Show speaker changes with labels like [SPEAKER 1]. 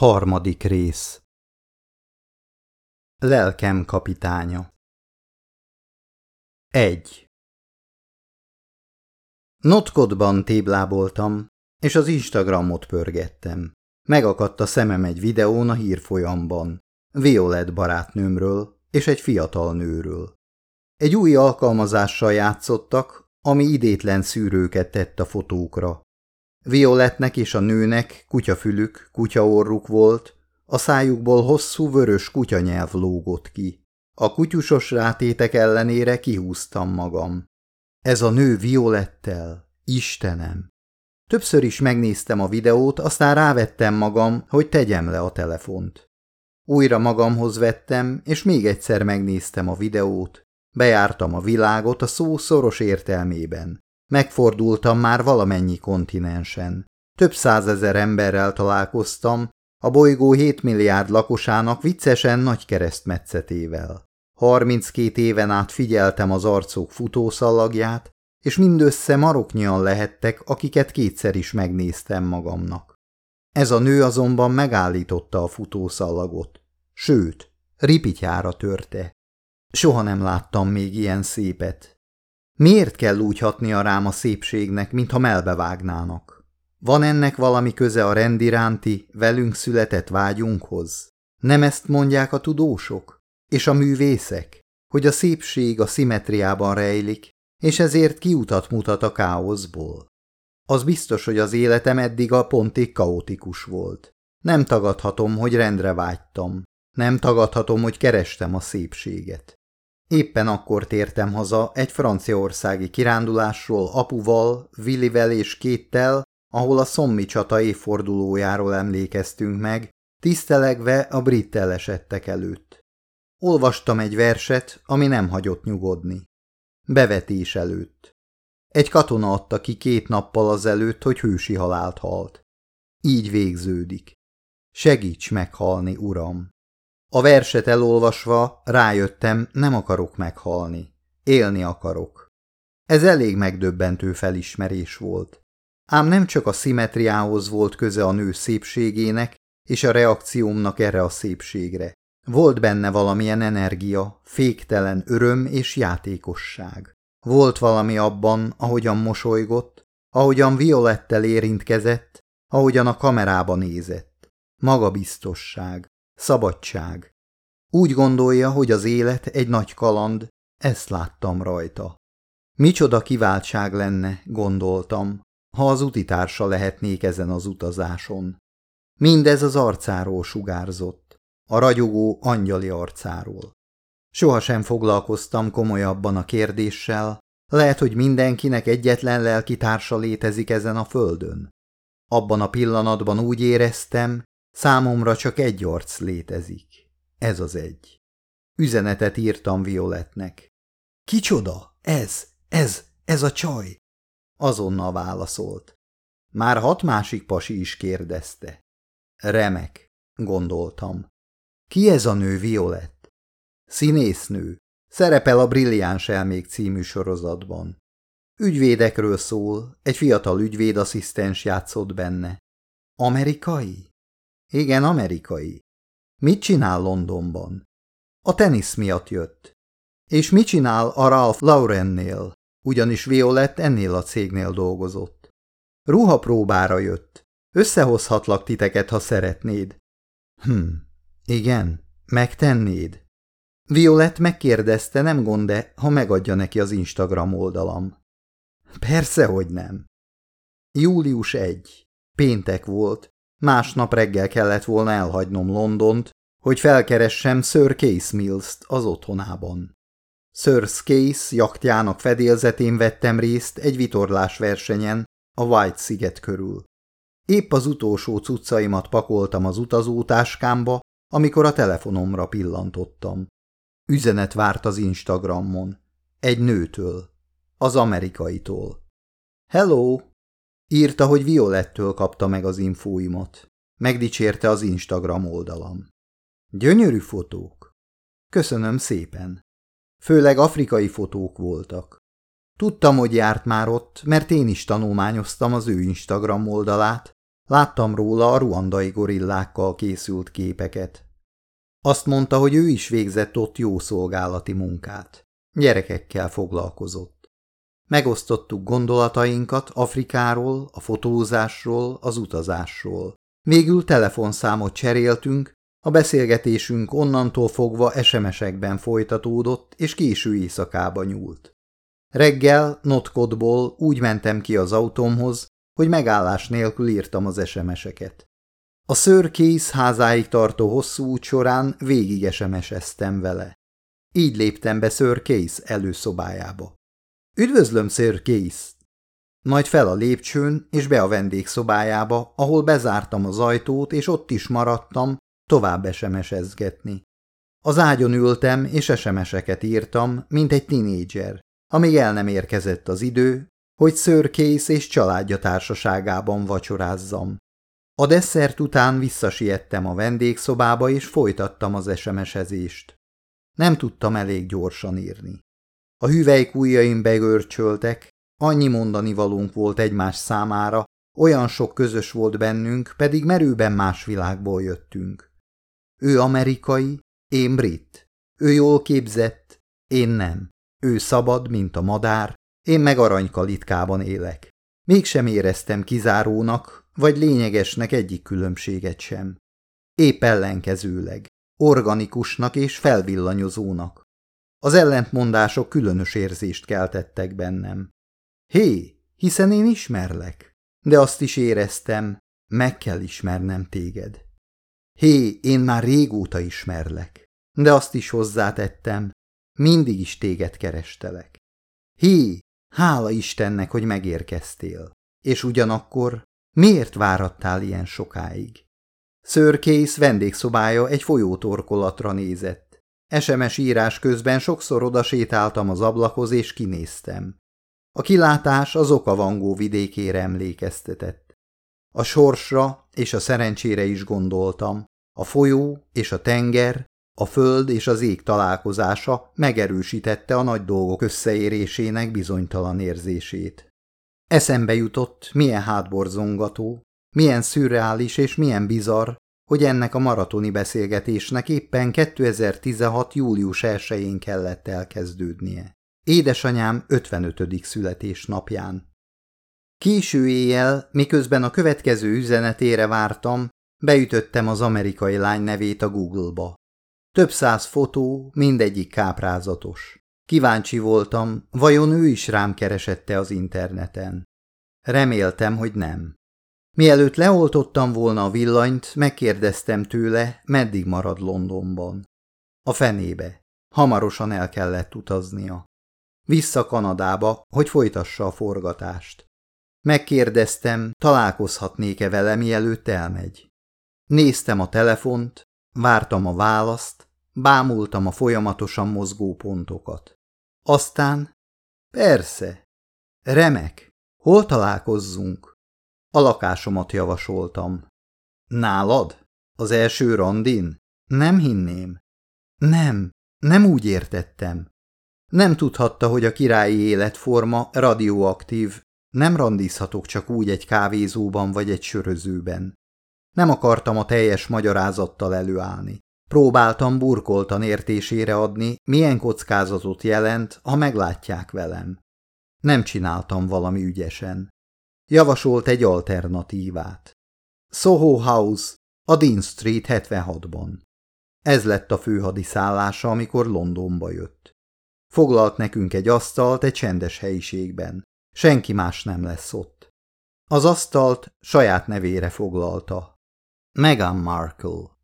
[SPEAKER 1] Harmadik rész Lelkem kapitánya 1. Notkodban tébláboltam, és az Instagramot pörgettem. Megakadt a szemem egy videón a hírfolyamban, Violet barátnőmről és egy fiatal nőről. Egy új alkalmazással játszottak, ami idétlen szűrőket tett a fotókra. Violetnek és a nőnek kutyafülük, kutyaorruk volt, a szájukból hosszú vörös kutyanyelv lógott ki. A kutyusos rátétek ellenére kihúztam magam. Ez a nő Violettel, Istenem! Többször is megnéztem a videót, aztán rávettem magam, hogy tegyem le a telefont. Újra magamhoz vettem, és még egyszer megnéztem a videót. Bejártam a világot a szó szoros értelmében. Megfordultam már valamennyi kontinensen. Több százezer emberrel találkoztam, a bolygó 7 milliárd lakosának viccesen nagy keresztmetszetével. 32 éven át figyeltem az arcok futószallagját, és mindössze maroknyian lehettek, akiket kétszer is megnéztem magamnak. Ez a nő azonban megállította a futószallagot, sőt, ripityára törte. Soha nem láttam még ilyen szépet. Miért kell úgy hatnia rám a szépségnek, mintha melbevágnának? Van ennek valami köze a rendiránti, velünk született vágyunkhoz? Nem ezt mondják a tudósok? És a művészek? Hogy a szépség a szimetriában rejlik, és ezért kiutat mutat a káoszból. Az biztos, hogy az életem eddig a pontig kaotikus volt. Nem tagadhatom, hogy rendre vágytam. Nem tagadhatom, hogy kerestem a szépséget. Éppen akkor tértem haza egy franciaországi kirándulásról apuval, Willivel és Kéttel, ahol a szommi csata évfordulójáról emlékeztünk meg, tisztelegve a brit elesettek előtt. Olvastam egy verset, ami nem hagyott nyugodni. Bevetés előtt. Egy katona adta ki két nappal azelőtt, hogy hősi halált halt. Így végződik. Segíts meghalni, uram! A verset elolvasva rájöttem, nem akarok meghalni. Élni akarok. Ez elég megdöbbentő felismerés volt. Ám nem csak a szimetriához volt köze a nő szépségének és a reakciómnak erre a szépségre. Volt benne valamilyen energia, féktelen öröm és játékosság. Volt valami abban, ahogyan mosolygott, ahogyan Violettel érintkezett, ahogyan a kamerába nézett. Magabiztosság, Szabadság. Úgy gondolja, hogy az élet egy nagy kaland, ezt láttam rajta. Micsoda kiváltság lenne, gondoltam, ha az utitársa lehetnék ezen az utazáson. Mindez az arcáról sugárzott, a ragyogó angyali arcáról. Sohasem foglalkoztam komolyabban a kérdéssel, lehet, hogy mindenkinek egyetlen lelkitársa létezik ezen a földön. Abban a pillanatban úgy éreztem, Számomra csak egy arc létezik. Ez az egy. Üzenetet írtam Violetnek. Kicsoda? Ez, ez, ez a csaj? Azonnal válaszolt. Már hat másik pasi is kérdezte. Remek, gondoltam. Ki ez a nő, Violet? Színésznő. Szerepel a Brilliáns elmék című sorozatban. Ügyvédekről szól, egy fiatal ügyvédasszisztens játszott benne. Amerikai? Igen, amerikai. Mit csinál Londonban? A tenisz miatt jött. És mit csinál a Ralph Laurennél? Ugyanis Violet ennél a cégnél dolgozott. Ruha próbára jött. Összehozhatlak titeket, ha szeretnéd. Hm, igen, megtennéd. Violet megkérdezte, nem gond-e, ha megadja neki az Instagram oldalam. Persze, hogy nem. Július 1. Péntek volt, Másnap reggel kellett volna elhagynom Londont, hogy felkeressem Sir Case Mills-t az otthonában. Sir Case jachtjának fedélzetén vettem részt egy vitorlás versenyen a White sziget körül. Épp az utolsó cuccaimat pakoltam az utazótáskámba, amikor a telefonomra pillantottam. Üzenet várt az Instagramon. Egy nőtől. Az amerikaitól. Hello! Írta, hogy Violettől kapta meg az infóimat. Megdicsérte az Instagram oldalam. Gyönyörű fotók. Köszönöm szépen. Főleg afrikai fotók voltak. Tudtam, hogy járt már ott, mert én is tanulmányoztam az ő Instagram oldalát, Láttam róla a ruandai gorillákkal készült képeket. Azt mondta, hogy ő is végzett ott jó szolgálati munkát. Gyerekekkel foglalkozott. Megosztottuk gondolatainkat Afrikáról, a fotózásról, az utazásról. Végül telefonszámot cseréltünk, a beszélgetésünk onnantól fogva SMS-ekben folytatódott, és késő éjszakába nyúlt. Reggel Notkodból úgy mentem ki az autómhoz, hogy megállás nélkül írtam az SMS-eket. A Case házáig tartó hosszú út során végig SMS-eztem vele. Így léptem be Case előszobájába. Üdvözlöm, Sir Case! Majd fel a lépcsőn és be a vendégszobájába, ahol bezártam az ajtót, és ott is maradtam, tovább SMS-ezgetni. Az ágyon ültem, és SMS-eket írtam, mint egy tinédzser, amíg el nem érkezett az idő, hogy Sir Case és családja társaságában vacsorázzam. A desszert után visszasiettem a vendégszobába, és folytattam az SMS-ezést. Nem tudtam elég gyorsan írni. A hüvelykújjaim begörcsöltek, annyi mondani valónk volt egymás számára, olyan sok közös volt bennünk, pedig merőben más világból jöttünk. Ő amerikai, én brit. Ő jól képzett, én nem. Ő szabad, mint a madár, én meg aranykalitkában élek. Mégsem éreztem kizárónak, vagy lényegesnek egyik különbséget sem. Épp ellenkezőleg, organikusnak és felvillanyozónak. Az ellentmondások különös érzést keltettek bennem. Hé, hiszen én ismerlek, de azt is éreztem, meg kell ismernem téged. Hé, én már régóta ismerlek, de azt is hozzátettem, mindig is téged kerestelek. Hé, hála Istennek, hogy megérkeztél, és ugyanakkor miért várattál ilyen sokáig? Sir vendégszobája egy folyótorkolatra nézett. SMS írás közben sokszor odasétáltam az ablakhoz, és kinéztem. A kilátás az okavangó vidékére emlékeztetett. A sorsra és a szerencsére is gondoltam. A folyó és a tenger, a föld és az ég találkozása megerősítette a nagy dolgok összeérésének bizonytalan érzését. Eszembe jutott, milyen hátborzongató, milyen szürreális és milyen bizarr, hogy ennek a maratoni beszélgetésnek éppen 2016. július 1-én kellett elkezdődnie. Édesanyám 55. születésnapján. Késő éjjel, miközben a következő üzenetére vártam, beütöttem az amerikai lány nevét a Google-ba. Több száz fotó, mindegyik káprázatos. Kíváncsi voltam, vajon ő is rám keresette az interneten. Reméltem, hogy nem. Mielőtt leoltottam volna a villanyt, megkérdeztem tőle, meddig marad Londonban. A fenébe. Hamarosan el kellett utaznia. Vissza Kanadába, hogy folytassa a forgatást. Megkérdeztem, találkozhatnék-e vele, mielőtt elmegy. Néztem a telefont, vártam a választ, bámultam a folyamatosan mozgó pontokat. Aztán, persze, remek, hol találkozzunk? A lakásomat javasoltam. Nálad? Az első randin? Nem hinném. Nem, nem úgy értettem. Nem tudhatta, hogy a királyi életforma radioaktív, nem randizhatok csak úgy egy kávézóban vagy egy sörözőben. Nem akartam a teljes magyarázattal előállni. Próbáltam burkoltan értésére adni, milyen kockázatot jelent, ha meglátják velem. Nem csináltam valami ügyesen. Javasolt egy alternatívát. Soho House, a Dean Street 76-ban. Ez lett a főhadiszállása, amikor Londonba jött. Foglalt nekünk egy asztalt egy csendes helyiségben. Senki más nem lesz ott. Az asztalt saját nevére foglalta. Meghan Markle.